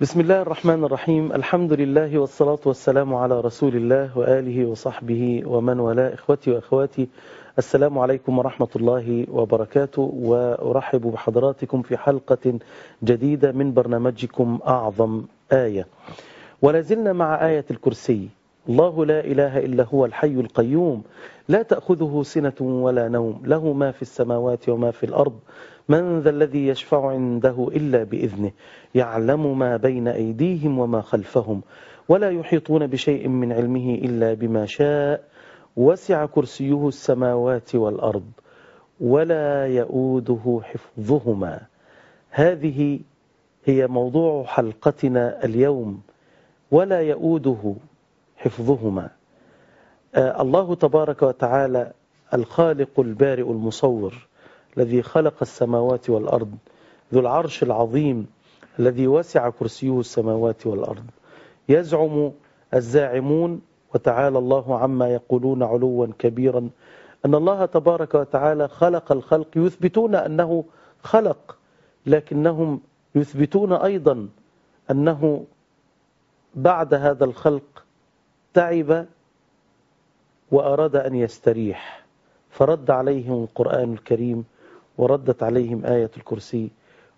بسم الله الرحمن الرحيم الحمد لله والصلاة والسلام على رسول الله وآله وصحبه ومن والاه إخوتي وأخواتي السلام عليكم ورحمة الله وبركاته وأرحب بحضراتكم في حلقة جديدة من برنامجكم أعظم آية ولازلنا مع آية الكرسي الله لا إله إلا هو الحي القيوم. لا تأخذه سنة ولا نوم. له ما في السماوات وما في الأرض. من ذا الذي يشفع عنده إلا بإذنه. يعلم ما بين أيديهم وما خلفهم. ولا يحيطون بشيء من علمه إلا بما شاء. وسع كرسيه السماوات والأرض. ولا يؤوده حفظهما. هذه هي موضوع حلقتنا اليوم. ولا يؤوده حفظهما. آه الله تبارك وتعالى الخالق البارئ المصور الذي خلق السماوات والأرض ذو العرش العظيم الذي وسع كرسيه السماوات والأرض. يزعم الزاعمون وتعالى الله عما يقولون علوا كبيرا. أن الله تبارك وتعالى خلق الخلق يثبتون أنه خلق لكنهم يثبتون أيضا أنه بعد هذا الخلق تعب وأراد أن يستريح فرد عليهم القرآن الكريم وردت عليهم آية الكرسي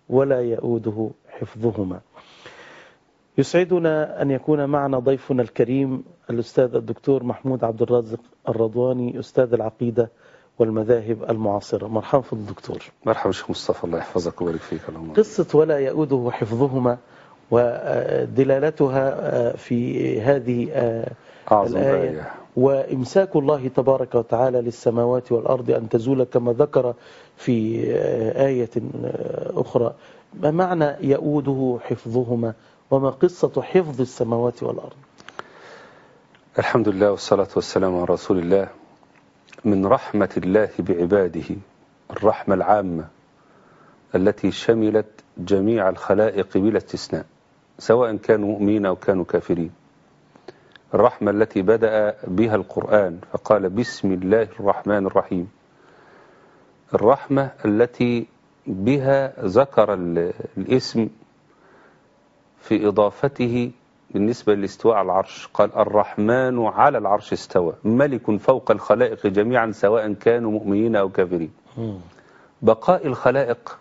ولا يؤوده حفظهما. يسعدنا أن يكون معنا ضيفنا الكريم الأستاذ الدكتور محمود عبد الرازق الرضواني أستاذ العقيدة والمذاهب المعاصرة. مرحبا في الدكتور. مرحبا شيخ مصطفى الله يحفظك ويبارك فيك. اللهم قصة ولا يؤوده حفظهما ودلالتها في هذه الآية. آية وإمساك الله تبارك وتعالى للسماوات والأرض أن تزول كما ذكر في آية أخرى. ما معنى يؤوده حفظهما؟ وما قصة حفظ السماوات والأرض؟ الحمد لله والصلاة والسلام على رسول الله. من رحمة الله بعباده الرحمة العامة التي شملت جميع الخلائق بلا استثناء سواء كانوا مؤمنين أو كانوا كافرين. الرحمة التي بدأ بها القرآن فقال بسم الله الرحمن الرحيم. الرحمة التي بها ذكر ال- الاسم في إضافته بالنسبة للاستواء على العرش قال الرحمن على العرش استوى ملك فوق الخلائق جميعا سواء كانوا مؤمنين أو كافرين. بقاء الخلائق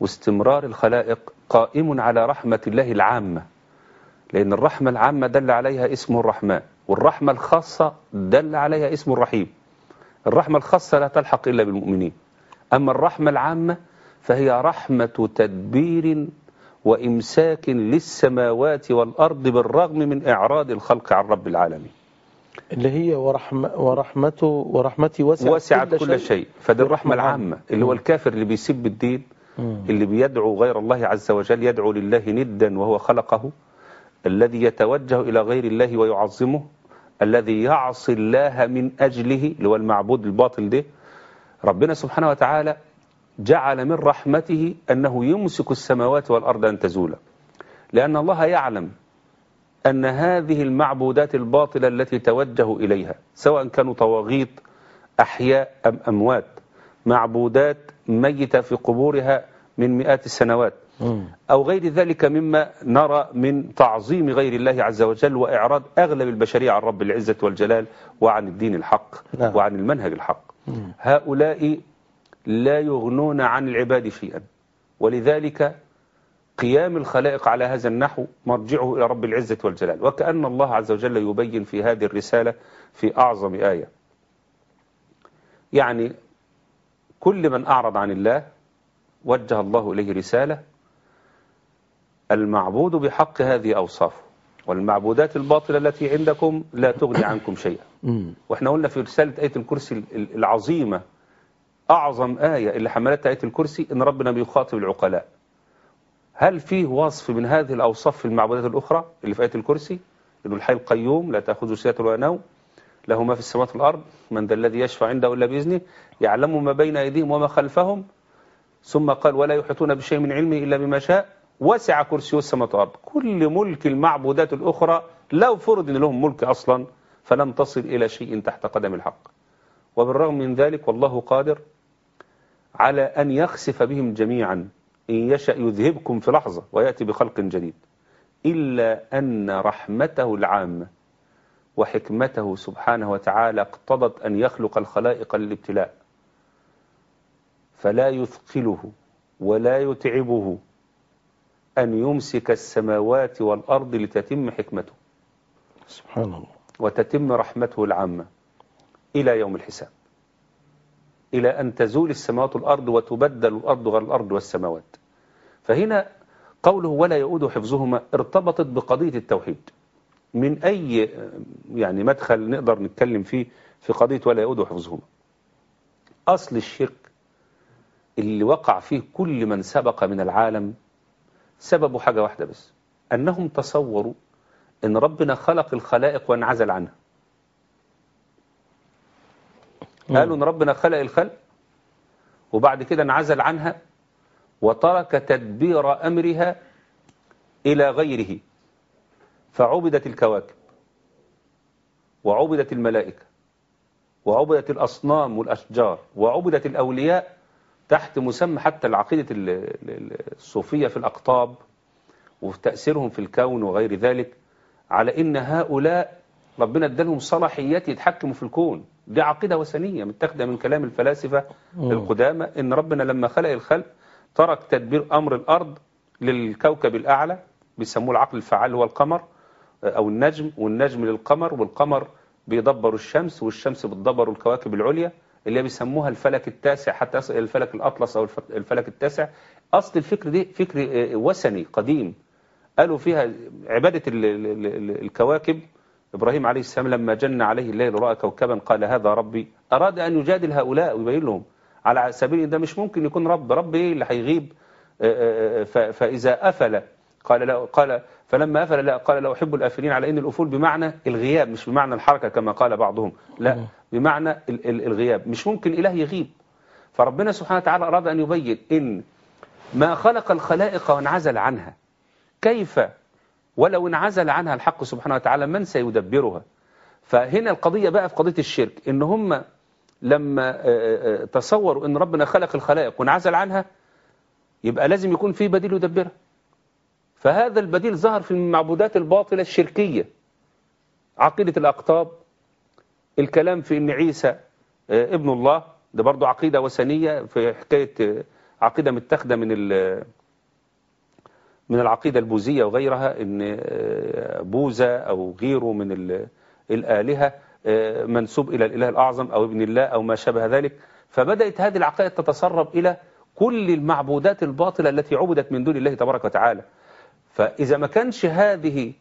واستمرار الخلائق قائم على رحمة الله العامة. لأن الرحمة العامة دل عليها اسم الرحمن والرحمة الخاصة دل عليها اسم الرحيم. الرحمة الخاصة لا تلحق إلا بالمؤمنين. أما الرحمة العامة فهي رحمة تدبير وإمساك للسماوات والأرض بالرغم من إعراض الخلق عن رب العالمين. اللي هي ورحمة ورحمته ورحمتي وسعت, وسعت كل شيء. فدي الرحمة العامة اللي هو الكافر اللي بيسب الدين. اللي بيدعو غير الله عز وجل يدعو لله ندا وهو خلقه. الذي يتوجه إلى غير الله ويعظمه الذي يعصي الله من أجله اللي هو المعبود الباطل ده ربنا سبحانه وتعالى جعل من رحمته أنه يمسك السماوات والأرض أن تزولا لأن الله يعلم أن هذه المعبودات الباطلة التي توجهوا إليها سواء كانوا طواغيت أحياء أم أموات معبودات ميتة في قبورها من مئات السنوات. أو غير ذلك مما نرى من تعظيم غير الله عز وجل وإعراض أغلب البشرية عن رب العزة والجلال وعن الدين الحق نعم. وعن المنهج الحق. مم. هؤلاء لا يغنون عن العباد شيئا. ولذلك قيام الخلائق على هذا النحو مرجعه إلى رب العزة والجلال. وكأن الله عز وجل يبين في هذه الرسالة في أعظم آية. يعني كل من أعرض عن الله وجه الله إليه رسالة المعبود بحق هذه أوصافه والمعبودات الباطلة التي عندكم لا تغني عنكم شيئا. مم. وإحنا قلنا في رسالة آية الكرسي العظيمة أعظم آية اللي حملتها آية الكرسي إن ربنا بيخاطب العقلاء. هل فيه وصف من هذه الأوصاف في المعبودات الأخرى اللي في آية الكرسي؟ إنه الحي القيوم لا تأخذه سنة ولا نوم. له ما في السماوات والأرض من ذا الذي يشفع عنده إلا بإذنه يعلم ما بين أيديهم وما خلفهم. ثم قال ولا يحيطون بشيء من علمه إلا بما شاء. وسع كرسيه السماوات والأرض كل ملك المعبودات الأخرى لو فرض إن لهم ملك أصلا فلم تصل إلى شيء تحت قدم الحق. وبالرغم من ذلك والله قادر على أن يخسف بهم جميعا. إن يشأ يذهبكم في لحظة ويأتي بخلق جديد. إلا أن رحمته العامة وحكمته سبحانه وتعالى اقتضت أن يخلق الخلائق للابتلاء. فلا يثقله ولا يتعبه. أن يمسك السماوات والأرض لتتم حكمته. سبحان الله. وتتم رحمته العامة إلى يوم الحساب. إلى أن تزول السماوات والأرض وتبدل الأرض غير الأرض والسماوات. فهنا قوله ولا يؤود حفظهما ارتبطت بقضية التوحيد. من أي يعني مدخل نقدر نتكلم فيه في قضية ولا يؤود حفظهما؟ أصل الشرك اللي وقع فيه كل من سبق من العالم سببه حاجة واحدة بس. أنهم تصوروا أن ربنا خلق الخلائق وانعزل عنها. قالوا أن ربنا خلق الخلق وبعد كده انعزل عنها وترك تدبير أمرها إلى غيره. فعبدت الكواكب وعبدت الملائكة وعبدت الأصنام والأشجار وعبدت الأولياء تحت مسمى حتى العقيدة ال- ال- الصوفية في الأقطاب وتأثيرهم في الكون وغير ذلك على إن هؤلاء ربنا ادالهم صلاحيات يتحكموا في الكون. دي عقيدة وثنية متاخدة من كلام الفلاسفة القدامى إن ربنا لما خلق الخلق ترك تدبير أمر الأرض للكوكب الأعلى بيسموه العقل الفعال هو القمر أو النجم والنجم للقمر والقمر بيدبر الشمس والشمس بتدبر الكواكب العليا. اللي بيسموها الفلك التاسع حتى الفلك الأطلس أو الف- الفلك التاسع. أصل الفكر دي فكر آه، وثني قديم. قالوا فيها عبادة ال- ال- ال- الكواكب. إبراهيم عليه السلام لما جن عليه الليل رأى كوكبا قال هذا ربي. أراد أن يجادل هؤلاء ويبين لهم. على سبيل ده مش ممكن يكون رب. رب إيه اللي هيغيب؟ آه، آه، فإذا أفل قال لا قال فلما أفل لا قال لا أحب الآفلين على إن الأفول بمعنى الغياب مش بمعنى الحركة كما قال بعضهم. لا بمعنى ال- ال- الغياب. مش ممكن إله يغيب. فربنا سبحانه وتعالى أراد أن يبين إن ما خلق الخلائق وانعزل عنها. كيف؟ ولو انعزل عنها الحق سبحانه وتعالى من سيدبرها؟ فهنا القضية بقى في قضية الشرك إن هم لما آه، آه، تصوروا إن ربنا خلق الخلائق وانعزل عنها يبقى لازم يكون في بديل يدبرها. فهذا البديل ظهر في المعبودات الباطلة الشركية. عقيدة الأقطاب الكلام في إن عيسى آه، ابن الله ده برضو عقيدة وثنية في حكاية آه، عقيدة متاخدة من من العقيدة البوذية وغيرها إن آه، بوذا أو غيره من ال- الآلهة منسوب إلى الإله الأعظم أو ابن الله أو ما شابه ذلك. فبدأت هذه العقائد تتسرب إلى كل المعبودات الباطلة التي عبدت من دون الله تبارك وتعالى. فإذا ما كانش هذه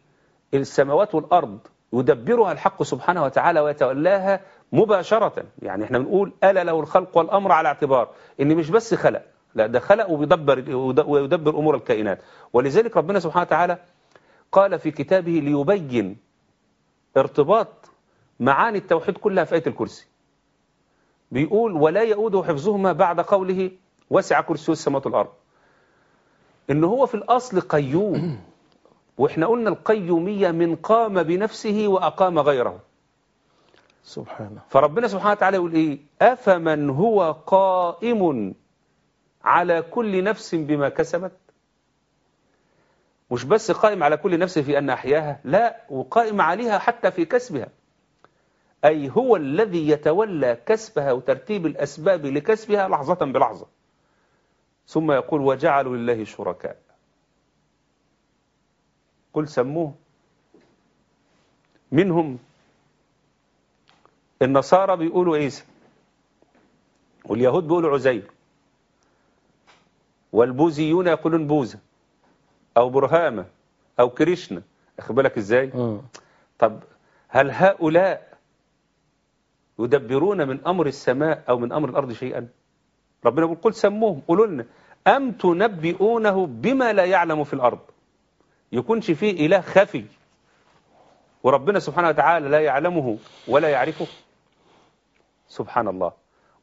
السماوات والأرض يدبرها الحق سبحانه وتعالى ويتولاها مباشرة يعني إحنا بنقول ألا له الخلق والأمر على اعتبار إن مش بس خلق لا ده خلق وبيدبر ويدبر أمور الكائنات. ولذلك ربنا سبحانه وتعالى قال في كتابه ليبين ارتباط معاني التوحيد كلها في آية الكرسي. بيقول ولا يؤوده حفظهما بعد قوله وسع كرسيه السماوات والأرض إن هو في الأصل قيوم. وإحنا قلنا القيومية من قام بنفسه وأقام غيره. سبحانه. فربنا سبحانه وتعالى يقول إيه؟ أفمن هو قائم على كل نفس بما كسبت؟ مش بس قائم على كل نفس في أن أحياها لا وقائم عليها حتى في كسبها. أي هو الذي يتولى كسبها وترتيب الأسباب لكسبها لحظة بلحظة. ثم يقول وجعلوا لله شركاء. قل سموه. منهم النصارى بيقولوا عيسى واليهود بيقولوا عزير والبوذيون يقولون بوذا أو برهامة أو كريشنا. اخد بالك إزاي؟ مم. طب هل هؤلاء يدبرون من أمر السماء أو من أمر الأرض شيئا؟ ربنا يقول قل سموهم قولوا لنا أم تنبئونه بما لا يعلم في الأرض؟ يكونش فيه إله خفي وربنا سبحانه وتعالى لا يعلمه ولا يعرفه. سبحان الله.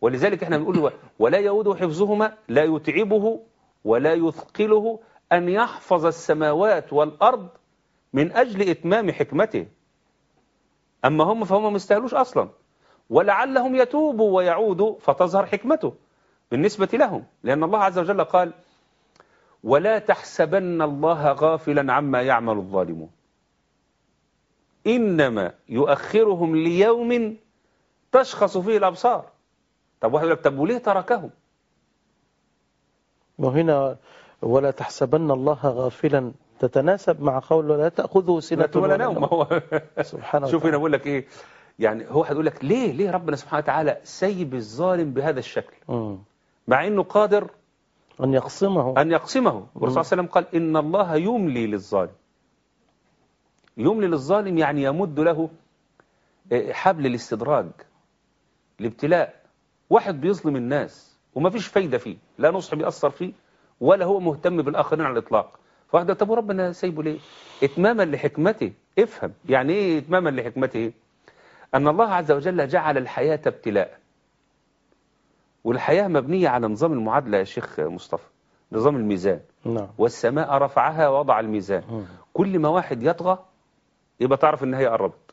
ولذلك إحنا بنقول ولا يؤود حفظهما لا يتعبه ولا يثقله أن يحفظ السماوات والأرض من أجل إتمام حكمته. أما هم فهم ما أصلا. ولعلهم يتوبوا ويعودوا فتظهر حكمته. بالنسبة لهم لأن الله عز وجل قال ولا تحسبن الله غافلا عما يعمل الظالمون. إنما يؤخرهم ليوم تشخص فيه الأبصار. طب واحد يقول لك طب وليه تركهم؟ وهنا ولا تحسبن الله غافلا تتناسب مع قول ولا تأخذه سنة ولا نوم. هو سبحانه شوف هنا بقول لك إيه يعني هو هيقول لك ليه ليه ربنا سبحانه وتعالى سيب الظالم بهذا الشكل؟ مم. مع إنه قادر أن يقسمه. أن يقسمه. والرسول صلى الله عليه وسلم قال إن الله يملي للظالم. يملي للظالم يعني يمد له آه، حبل الاستدراج الابتلاء. واحد بيظلم الناس وما فيش فايدة فيه لا نصح بيأثر فيه ولا هو مهتم بالآخرين على الإطلاق. فواحد طب وربنا سايبه ليه؟ إتماما لحكمته. افهم يعني إيه إتماما لحكمته؟ أن الله عز وجل جعل الحياة ابتلاء. والحياة مبنية على نظام المعادلة يا شيخ مصطفى نظام الميزان. نعم. والسماء رفعها ووضع الميزان. مم. كل ما واحد يطغى يبقى تعرف إن هي قربت.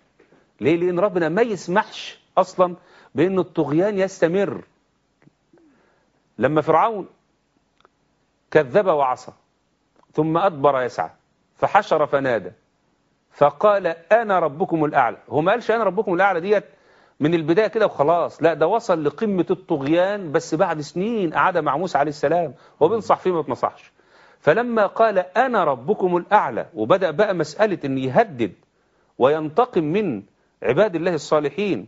ليه؟ لأن ربنا ما يسمحش أصلا بأن الطغيان يستمر. لما فرعون كذب وعصى ثم أدبر يسعى فحشر فنادى فقال أنا ربكم الأعلى. هو ما قالش أنا ربكم الأعلى ديت من البداية كده وخلاص. لا ده وصل لقمة الطغيان بس بعد سنين قعد مع موسى عليه السلام وبينصح فيه ما بتنصحش فلما قال أنا ربكم الأعلى وبدأ بقى مسألة ان يهدد وينتقم من عباد الله الصالحين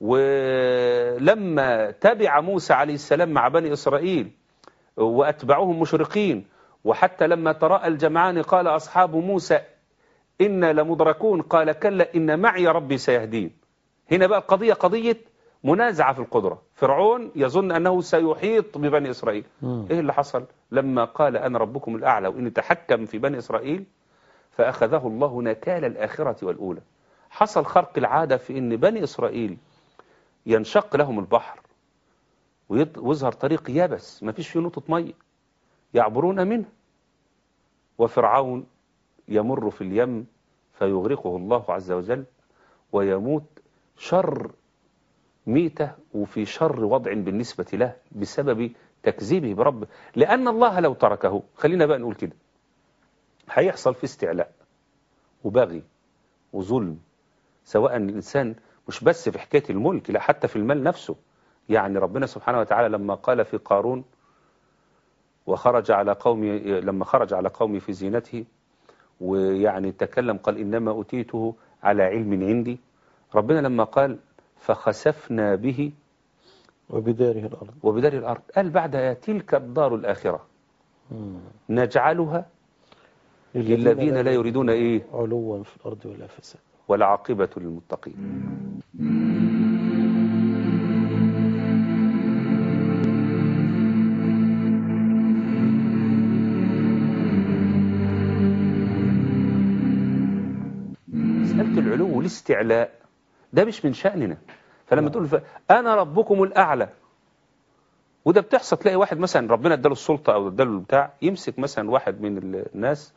ولما تبع موسى عليه السلام مع بني إسرائيل وأتبعوهم مشرقين وحتى لما تراءى الجمعان قال أصحاب موسى إنا لمدركون قال كلا إن معي ربي سيهدين. هنا بقى القضية قضية منازعة في القدرة. فرعون يظن أنه سيحيط ببني إسرائيل. مم. إيه اللي حصل؟ لما قال أنا ربكم الأعلى وإن تحكم في بني إسرائيل فأخذه الله نكال الآخرة والأولى. حصل خرق العادة في أن بني إسرائيل ينشق لهم البحر ويظهر طريق يبس ما فيش فيه نقطة مية. يعبرون منه. وفرعون يمر في اليم فيغرقه الله عز وجل ويموت شر ميتة وفي شر وضع بالنسبة له بسبب تكذيبه بربه لأن الله لو تركه خلينا بقى نقول كده هيحصل في استعلاء وبغي وظلم سواء الإنسان مش بس في حكاية الملك لا حتى في المال نفسه. يعني ربنا سبحانه وتعالى لما قال في قارون وخرج على قومي لما خرج على قومي في زينته ويعني تكلم قال إنما أوتيته على علم عندي ربنا لما قال فخسفنا به وبداره الأرض. وبدار الأرض قال بعدها تلك الدار الآخرة مم. نجعلها للذين لا يريدون إيه؟ علوا في الأرض ولا فساد. والعاقبة للمتقين. مسألة العلو والاستعلاء ده مش من شأننا. فلما تقول ف... أنا ربكم الأعلى. وده بتحصل تلاقي واحد مثلا ربنا اداله السلطة أو اداله البتاع يمسك مثلا واحد من الناس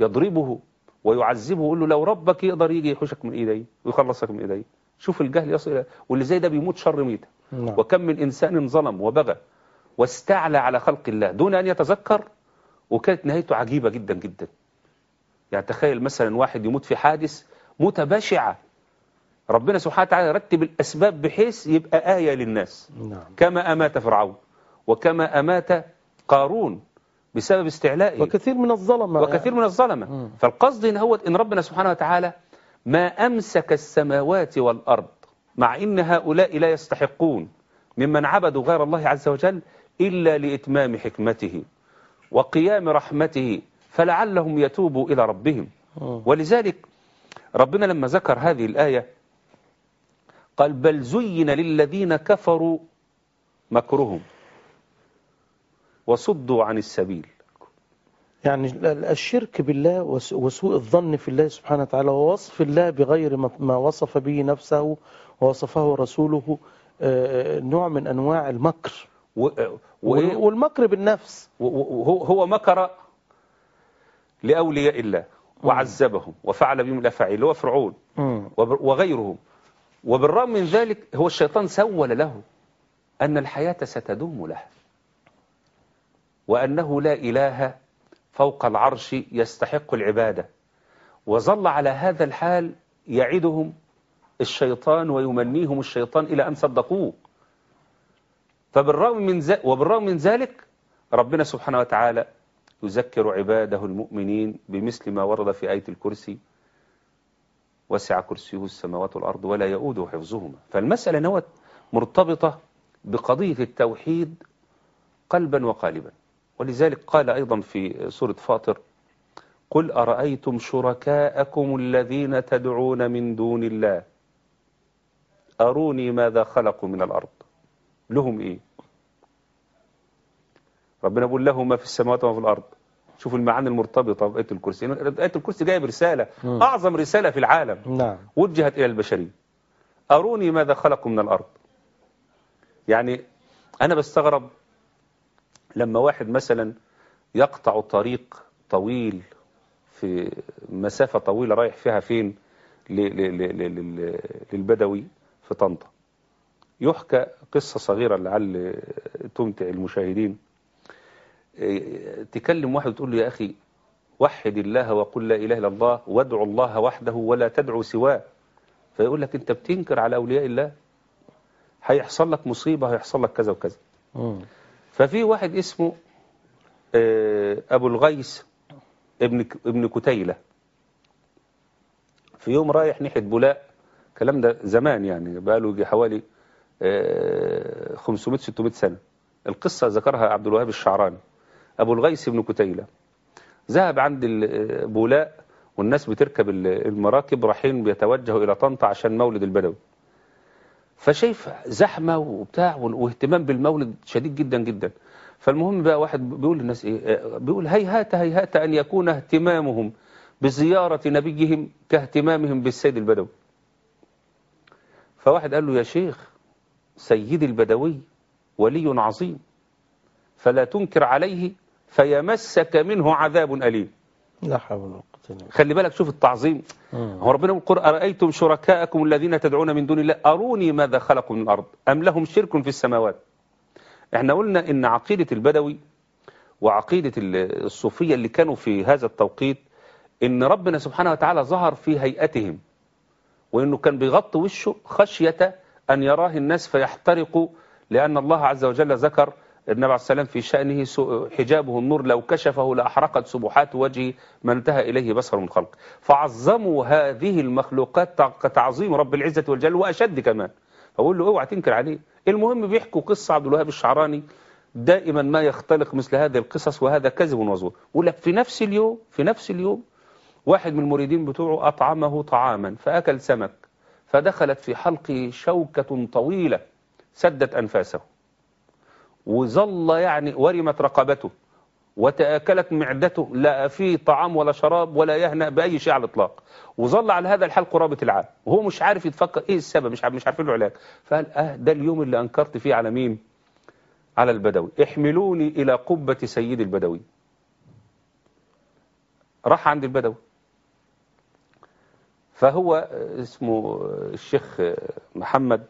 يضربه ويعذبه ويقول له لو ربك يقدر يجي يحوشك من إيدي ويخلصك من إيدي. شوف الجهل يصل إلى- واللي زي ده بيموت شر ميتة نعم. وكم من إنسان ظلم وبغى واستعلى على خلق الله دون أن يتذكر وكانت نهايته عجيبة جدا جدا. يعني تخيل مثلا واحد يموت في حادث موتة بشعة ربنا سبحانه وتعالى يرتب الأسباب بحيث يبقى آية للناس. نعم. كما أمات فرعون وكما أمات قارون بسبب استعلائه وكثير من الظلمة. وكثير من الظلمة. مم. فالقصد إن هو إن ربنا سبحانه وتعالى ما أمسك السماوات والأرض مع إن هؤلاء لا يستحقون ممن عبدوا غير الله عز وجل إلا لإتمام حكمته وقيام رحمته فلعلهم يتوبوا إلى ربهم. ولذلك ربنا لما ذكر هذه الآية قال بل زين للذين كفروا مكرهم وصدوا عن السبيل. يعني ال- الشرك بالله وس- وسوء الظن في الله سبحانه وتعالى ووصف الله بغير ما- وصف به نفسه ووصفه رسوله آه، نوع من أنواع المكر. و- وال- وإيه؟ والمكر بالنفس. وهو هو مكر لأولياء الله وعذبهم وفعل بهم الأفاعيل هو فرعون وغيرهم. وبالرغم من ذلك هو الشيطان سول له أن الحياة ستدوم له وأنه لا إله فوق العرش يستحق العبادة. وظل على هذا الحال يعدهم الشيطان ويمنيهم الشيطان إلى أن صدقوه. فبالرغم من وبالرغم من ذلك ربنا سبحانه وتعالى يذكر عباده المؤمنين بمثل ما ورد في آية الكرسي. وسع كرسيه السماوات والأرض ولا يؤوده حفظهما. فالمسألة نوت مرتبطة بقضية التوحيد قلبا وقالبا. ولذلك قال أيضا في سورة فاطر قل أرأيتم شركاءكم الذين تدعون من دون الله؟ أروني ماذا خلقوا من الأرض؟ لهم إيه؟ ربنا بيقول له ما في السماوات وما في الأرض. شوفوا المعاني المرتبطة بآية الكرسي. آية الكرسي جايب رسالة مم. أعظم رسالة في العالم. نعم. وجهت إلى البشرية. أروني ماذا خلقوا من الأرض. يعني أنا بستغرب لما واحد مثلا يقطع طريق طويل في مسافة طويلة رايح فيها فين؟ للبدوي في طنطا. يحكى قصة صغيرة لعل تمتع المشاهدين. تكلم واحد وتقول له يا أخي وحد الله وقل لا إله إلا الله وادعو الله وحده ولا تدعو سواه. فيقول لك أنت بتنكر على أولياء الله؟ هيحصل لك مصيبة هيحصل لك كذا وكذا. ففي واحد اسمه آه، أبو الغيث ابن ابن كتيلة. في يوم رايح ناحية بولاء الكلام ده زمان يعني بقاله يجي حوالي 500 600 سنة. القصة ذكرها عبد الوهاب الشعراني. أبو الغيث ابن كتيلة. ذهب عند ال- بولاء والناس بتركب ال- المراكب رايحين بيتوجهوا إلى طنطا عشان مولد البدوي. فشايف زحمة وبتاع واهتمام بالمولد شديد جدا جدا. فالمهم بقى واحد بيقول للناس إيه آه، بيقول هيهات هيهات أن يكون اهتمامهم بزيارة نبيهم كاهتمامهم بالسيد البدوي. فواحد قال له يا شيخ سيد البدوي ولي عظيم فلا تنكر عليه فيمسك منه عذاب أليم. لا حول ولا قوة خلي بالك شوف التعظيم. مم. هو ربنا يقول أرأيتم شركاءكم الذين تدعون من دون الله أروني ماذا خلقوا من الأرض أم لهم شرك في السماوات؟ إحنا قلنا إن عقيدة البدوي وعقيدة ال- الصوفية اللي كانوا في هذا التوقيت إن ربنا سبحانه وتعالى ظهر في هيئتهم وإنه كان بيغطي وشه خشية أن يراه الناس فيحترقوا لأن الله عز وجل ذكر النبي عليه السلام في شأنه حجابه النور لو كشفه لأحرقت سبحات وجهه ما انتهى إليه بصر من خلق. فعظموا هذه المخلوقات تع- كتعظيم رب العزة والجلال وأشد كمان. فأقول له اوعى تنكر عليه. المهم بيحكوا قصة عبد الوهاب الشعراني دائما ما يختلق مثل هذه القصص وهذا كذب وزور. يقول لك في نفس اليوم في نفس اليوم واحد من المريدين بتوعه أطعمه طعاما فأكل سمك فدخلت في حلقه شوكة طويلة سدت أنفاسه. وظل يعني ورمت رقبته وتآكلت معدته لا في طعام ولا شراب ولا يهنأ بأي شيء على الإطلاق. وظل على هذا الحال قرابة العام وهو مش عارف يتفكر إيه السبب؟ مش عارف مش عارفين له علاج. فقال أه ده اليوم اللي أنكرت فيه على مين؟ على البدوي. احملوني إلى قبة سيد البدوي. راح عند البدوي. فهو اسمه الشيخ محمد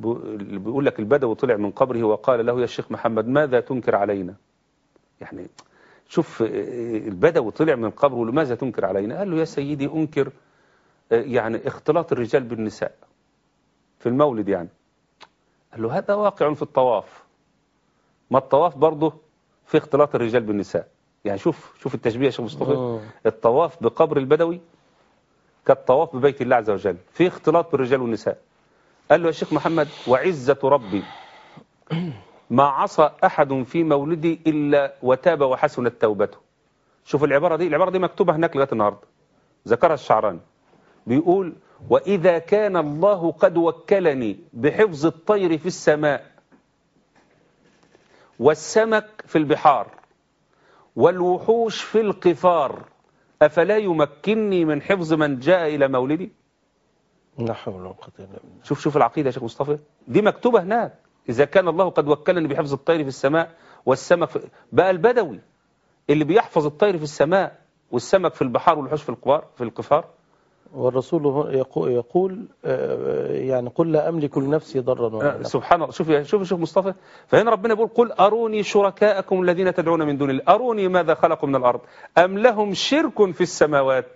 بيقول لك البدوي طلع من قبره وقال له يا شيخ محمد ماذا تنكر علينا؟ يعني شوف البدوي طلع من قبره لماذا تنكر علينا؟ قال له يا سيدي أنكر يعني اختلاط الرجال بالنساء في المولد يعني. قال له هذا واقع في الطواف. ما الطواف برضه في اختلاط الرجال بالنساء؟ يعني شوف شوف التشبيه يا شيخ مصطفى. الطواف بقبر البدوي كالطواف ببيت الله عز وجل. في اختلاط بالرجال والنساء. قال له يا شيخ محمد وعزة ربي ما عصى أحد في مولدي إلا وتاب وحسنت توبته. شوف العبارة دي. العبارة دي مكتوبة هناك لغاية النهاردة. ذكرها الشعراني. بيقول وإذا كان الله قد وكلني بحفظ الطير في السماء والسمك في البحار والوحوش في القفار أفلا يمكنني من حفظ من جاء إلى مولدي؟ لا حول ولا قوة إلا بالله. شوف شوف العقيدة يا شيخ مصطفى. دي مكتوبة هناك. إذا كان الله قد وكلني بحفظ الطير في السماء والسمك في بقى البدوي. اللي بيحفظ الطير في السماء والسمك في البحار والوحوش في القفار في القفار. والرسول يقول, يقول آه، يعني قل لا أملك لنفسي ضرا ولا آه، سبحان الله. شوف شوف شوف مصطفى. فهنا ربنا بيقول قل أروني شركاءكم الذين تدعون من دون الله. أروني ماذا خلقوا من الأرض. أم لهم شرك في السماوات.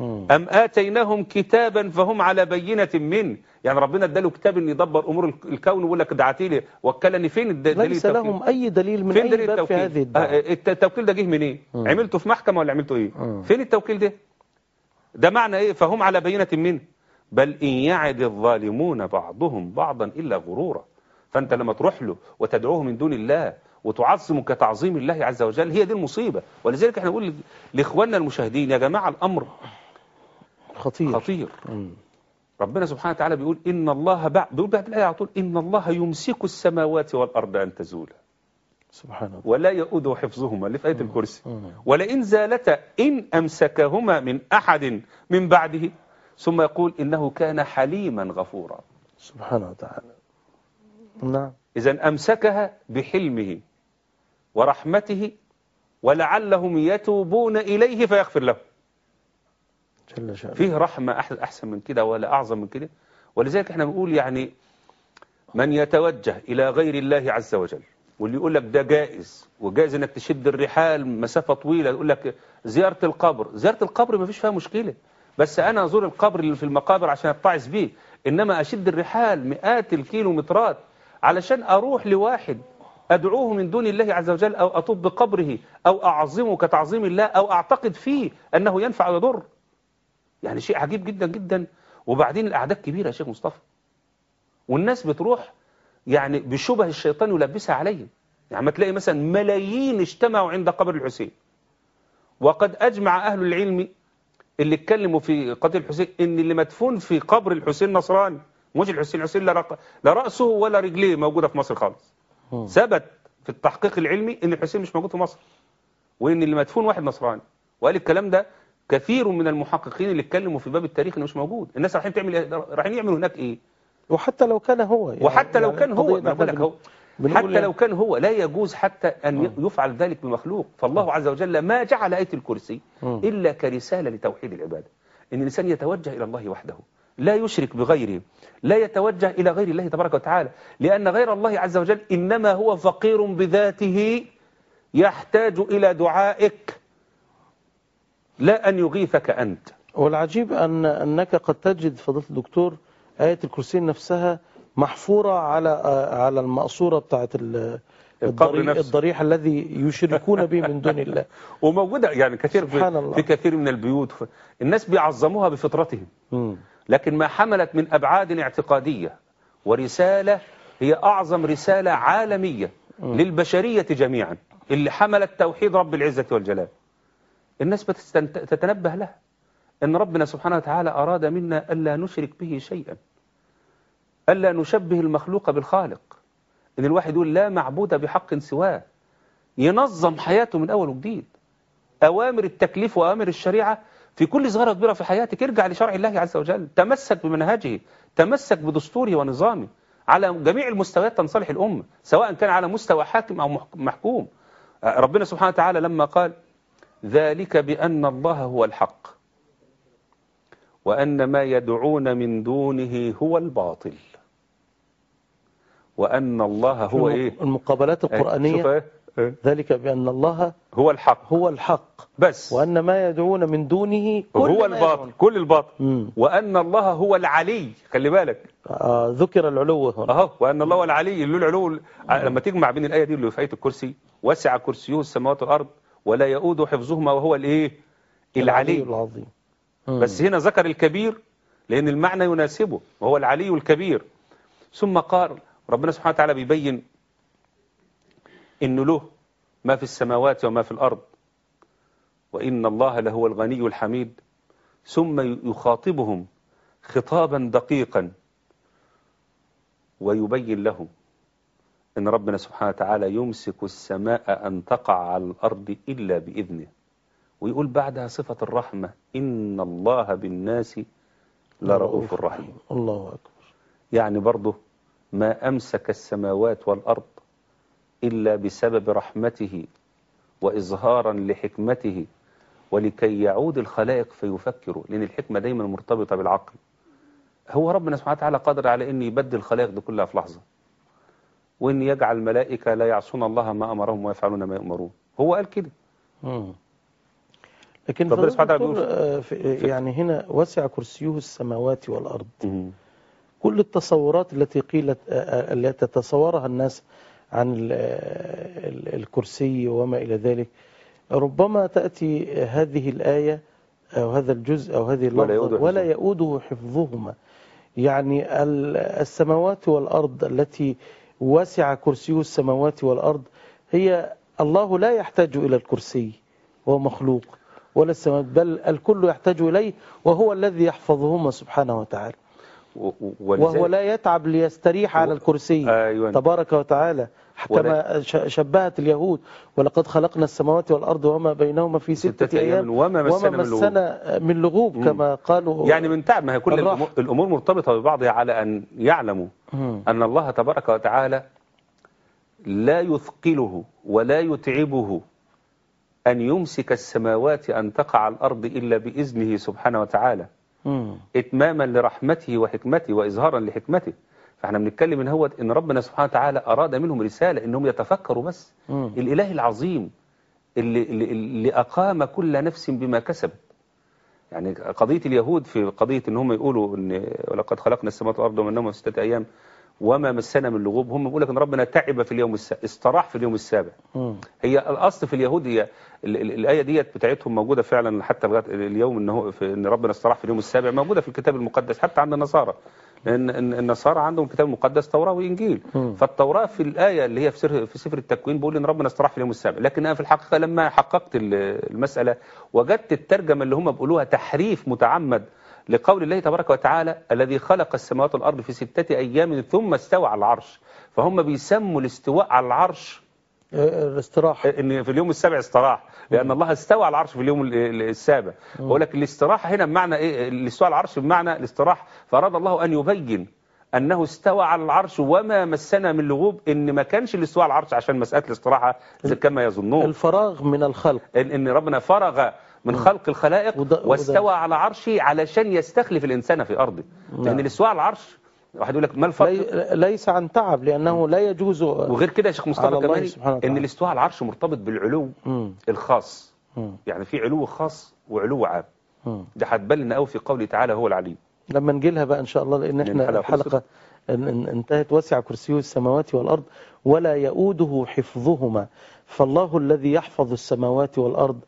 أم آتيناهم كتابا فهم على بينة منه يعني ربنا اداله كتاب إن يدبر أمور الكون ويقول لك دعاتي لي. وكلني فين الدليل ليس لهم أي دليل من فين أي دليل باب في هذه الدعوة؟ آه، الت- التوكيل ده جه منين؟ مم. عملته في محكمة ولا عملته إيه؟ مم. فين التوكيل ده؟ ده معنى إيه؟ فهم على بينة منه بل إن يعد الظالمون بعضهم بعضا إلا غرورا. فأنت لما تروح له وتدعوه من دون الله وتعظمه كتعظيم الله عز وجل هي دي المصيبة. ولذلك إحنا نقول لإخواننا المشاهدين يا جماعة الأمر خطير. خطير. مم. ربنا سبحانه وتعالى بيقول إن الله بعد بيقول بعد الآية على طول إن الله يمسك السماوات والأرض أن تزولا. سبحان الله. ولا يؤوده حفظهما اللي في آية الكرسي. ولئن زالتا إن أمسكهما من أحد من بعده. ثم يقول إنه كان حليما غفورا. سبحانه وتعالى نعم. إذا أمسكها بحلمه ورحمته ولعلهم يتوبون إليه فيغفر لهم فيه رحمة أح- أحسن من كده ولا أعظم من كده؟ ولذلك إحنا بنقول يعني من يتوجه إلى غير الله عز وجل واللي يقول لك ده جائز وجائز إنك تشد الرحال مسافة طويلة يقول لك زيارة القبر زيارة القبر ما فيش فيها مشكلة بس أنا أزور القبر اللي في المقابر عشان أتعظ بيه إنما أشد الرحال مئات الكيلومترات علشان أروح لواحد أدعوه من دون الله عز وجل أو أطب بقبره أو أعظمه كتعظيم الله أو أعتقد فيه أنه ينفع ويضر. يعني شيء عجيب جدا جدا. وبعدين الأعداد كبيرة يا شيخ مصطفى. والناس بتروح يعني بشبه الشيطان يلبسها عليهم. يعني ما تلاقي مثلا ملايين اجتمعوا عند قبر الحسين. وقد أجمع أهل العلم اللي اتكلموا في قتل الحسين إن اللي مدفون في قبر الحسين نصراني. مش الحسين الحسين لا, رق... لا رأسه ولا رجليه موجودة في مصر خالص. ثبت في التحقيق العلمي إن الحسين مش موجود في مصر. وإن اللي مدفون واحد نصراني. وقال الكلام ده كثير من المحققين اللي اتكلموا في باب التاريخ إنه مش موجود. الناس رايحين تعمل؟ رايحين يعملوا هناك إيه؟ وحتى لو كان هو يعني وحتى لو يعني كان هو ما بقول لك هو حتى يعني- لو كان هو لا يجوز حتى أن ي- يفعل ذلك بمخلوق. فالله عز وجل ما جعل آية الكرسي مم. إلا كرسالة لتوحيد العبادة. إن الإنسان يتوجه إلى الله وحده لا يشرك بغيره لا يتوجه إلى غير الله تبارك وتعالى لأن غير الله عز وجل إنما هو فقير بذاته يحتاج إلى دعائك. لا أن يغيثك أنت. والعجيب أن أنك قد تجد فضيلة الدكتور آية الكرسي نفسها محفورة على على المقصورة بتاعت الضريح. الضريح الذي يشركون به من دون الله. وموجودة يعني كثير سبحان في, الله. في كثير من البيوت. الناس بيعظموها بفطرتهم. مم. لكن ما حملت من أبعاد اعتقادية ورسالة هي أعظم رسالة عالمية للبشرية جميعا. اللي حملت توحيد رب العزة والجلال. الناس بتتنبه لها أن ربنا سبحانه وتعالى أراد منا ألا نشرك به شيئا ألا نشبه المخلوق بالخالق. إن الواحد يقول لا معبود بحق سواه ينظم حياته من أول وجديد. أوامر التكليف وأوامر الشريعة في كل صغيرة كبيرة في حياتك ارجع لشرع الله عز وجل. تمسك بمنهجه تمسك بدستوره ونظامه على جميع المستويات تنصلح الأمة سواء كان على مستوى حاكم أو محك- محكوم. آه، ربنا سبحانه وتعالى لما قال ذلك بأن الله هو الحق وأن ما يدعون من دونه هو الباطل وأن الله هو إيه المقابلات شوف القرآنية إيه؟ إيه؟ ذلك بأن الله هو الحق هو الحق بس وأن ما يدعون من دونه كل هو الباطل. كل الباطل مم. وأن الله هو العلي خلي بالك آه ذكر العلو هنا أهو وأن الله هو العلي اللي العلو لما تجمع بين الآية دي اللي في آية الكرسي وسع كرسيه السماوات والأرض ولا يؤود حفظهما وهو الإيه؟ العلي. العظيم. بس هنا ذكر الكبير لأن المعنى يناسبه وهو العلي الكبير. ثم قال ربنا سبحانه وتعالى بيبين انه له ما في السماوات وما في الأرض وإن الله لهو الغني الحميد. ثم يخاطبهم خطابا دقيقا ويبين لهم إن ربنا سبحانه وتعالى يمسك السماء أن تقع على الأرض إلا بإذنه. ويقول بعدها صفة الرحمة إن الله بالناس لرؤوف رحيم. الله أكبر. يعني برضه ما أمسك السماوات والأرض إلا بسبب رحمته وإظهارا لحكمته ولكي يعود الخلائق فيفكروا لأن الحكمة دايما مرتبطة بالعقل. هو ربنا سبحانه وتعالى قادر على أن يبدل الخلائق دي كلها في لحظة. وأن يجعل الملائكة لا يعصون الله ما أمرهم ويفعلون ما يؤمرون. هو قال كده. مم. لكن ربنا سبحانه آه، يعني هنا وسع كرسيه السماوات والأرض. كل التصورات التي قيلت آه، آه، التي تتصورها الناس عن ال- ال- الكرسي وما إلى ذلك ربما تأتي هذه الآية أو هذا الجزء أو هذه اللفظة ولا. يؤوده حفظهما. يعني ال- السماوات والأرض التي وسع كرسيه السماوات والأرض. هي الله لا يحتاج إلى الكرسي وهو مخلوق ولا السماوات بل الكل يحتاج إليه وهو الذي يحفظهما سبحانه وتعالى. وهو لا يتعب ليستريح على الكرسي أيوة. تبارك وتعالى كما شبهت اليهود ولقد خلقنا السماوات والأرض وما بينهما في ستة, ستة أيام أيام وما مسنا من لغوب. مسنا من لغوب كما قالوا يعني من تعب ما هي كل الراحة. الأمور, مرتبطة ببعضها على أن يعلموا مم. أن الله تبارك وتعالى لا يثقله ولا يتعبه أن يمسك السماوات أن تقع الأرض إلا بإذنه سبحانه وتعالى مم. إتماما لرحمته وحكمته وإظهارا لحكمته. فإحنا بنتكلم إن هو إن ربنا سبحانه وتعالى أراد منهم رسالة إنهم يتفكروا بس. مم. الإله العظيم اللي, اللي, اللي أقام كل نفس بما كسبت يعني قضية اليهود في قضية إن هم يقولوا إن ولقد خلقنا السماوات والأرض وما في ستة أيام. وما مسنا من لغوب. هم بيقول لك إن ربنا تعب في اليوم السابع استراح في اليوم السابع. مم. هي الأصل في اليهود هي ال- ال- الآية ديت بتاعتهم موجودة فعلا حتى لغاية اليوم إن هو في إن ربنا استراح في اليوم السابع. موجودة في الكتاب المقدس حتى عند النصارى. لأن النصارى عندهم الكتاب المقدس توراة وإنجيل. مم. فالتوراة في الآية اللي هي في سر في سفر التكوين بيقول إن ربنا استراح في اليوم السابع. لكن أنا في الحقيقة لما حققت ال- المسألة وجدت الترجمة اللي هم بيقولوها تحريف متعمد لقول الله تبارك وتعالى الذي خلق السماوات والأرض في ستة أيام ثم استوى على العرش. فهم بيسموا الاستواء على العرش. آه، الاستراحة. إن في اليوم السابع استراح. لأن الله استوى على العرش في اليوم ال- ال- السابع. بقول لك الاستراحة هنا بمعنى إيه؟ الاستواء على العرش بمعنى الاستراحه فأراد الله أن يبين أنه استوى على العرش وما مسنا من لغوب إن ما كانش الاستواء على العرش عشان مسألة الاستراحة زي كما يظنون الفراغ من الخلق. ان إن ربنا فرغ من خلق الخلائق وده- وده- واستوى على عرشه علشان يستخلف الإنسان في أرضه لأن نعم. الاستواء على العرش واحد يقول لك ما الفرق لي- ليس عن تعب لأنه لا يجوز وغير كده يا شيخ مصطفى كمان. إن الاستواء على العرش مرتبط بالعلو. الخاص. يعني في علو خاص وعلو عام. ده هتبان لنا قوي في قوله تعالى هو العلي لما نجي لها بقى إن شاء الله لأن إحنا الحلقة انتهت وسع كرسيه السماوات والأرض ولا يؤوده حفظهما فالله الذي يحفظ السماوات والأرض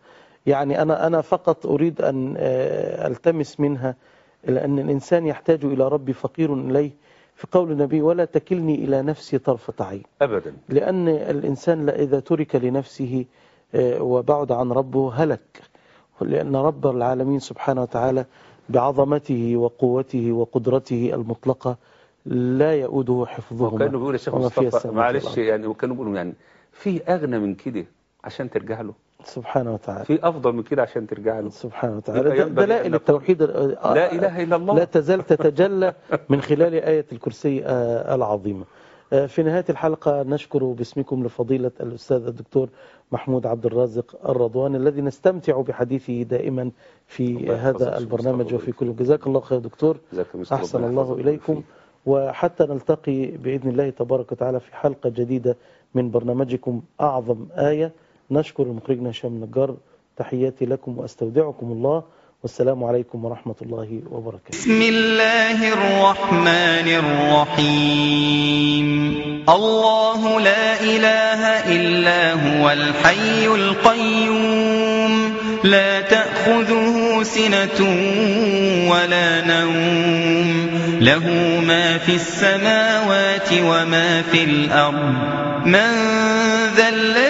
يعني أنا أنا فقط أريد أن آه، ألتمس منها لأن الإنسان يحتاج إلى ربي فقير إليه في قول النبي ولا تكلني إلى نفسي طرفة عين. ابدا. لأن الإنسان إذا ترك لنفسه آه، وبعد عن ربه هلك. لأن رب العالمين سبحانه وتعالى بعظمته وقوته وقدرته المطلقة لا يؤوده حفظهما. وكانوا بيقول يا شيخ وما في مصطفى معلش. يعني وكانوا بيقولوا يعني في أغنى من كده عشان ترجع له؟ سبحانه وتعالى. في أفضل من كده عشان ترجع له. سبحانه وتعالى. دلائل التوحيد آه، لا إله إلا الله. لا تزال تتجلى من خلال آية الكرسي آه، العظيمة. آه، في نهاية الحلقة نشكر باسمكم لفضيلة الأستاذ الدكتور محمود عبد الرازق الرضوان الذي نستمتع بحديثه دائما في هذا البرنامج. وفي كل جزاك الله خير دكتور. أحسن الله إليكم. وحتى نلتقي بإذن الله تبارك وتعالى في حلقة جديدة من برنامجكم أعظم آية. نشكر مخرجنا هشام النجار تحياتي لكم وأستودعكم الله. والسلام عليكم ورحمة الله وبركاته. بسم الله الرحمن الرحيم. الله لا إله إلا هو الحي القيوم. لا تأخذه سنة ولا نوم. له ما في السماوات وما في الأرض. من ذا الذي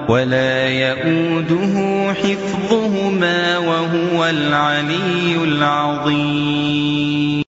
ولا يئوده حفظهما وهو العلي العظيم.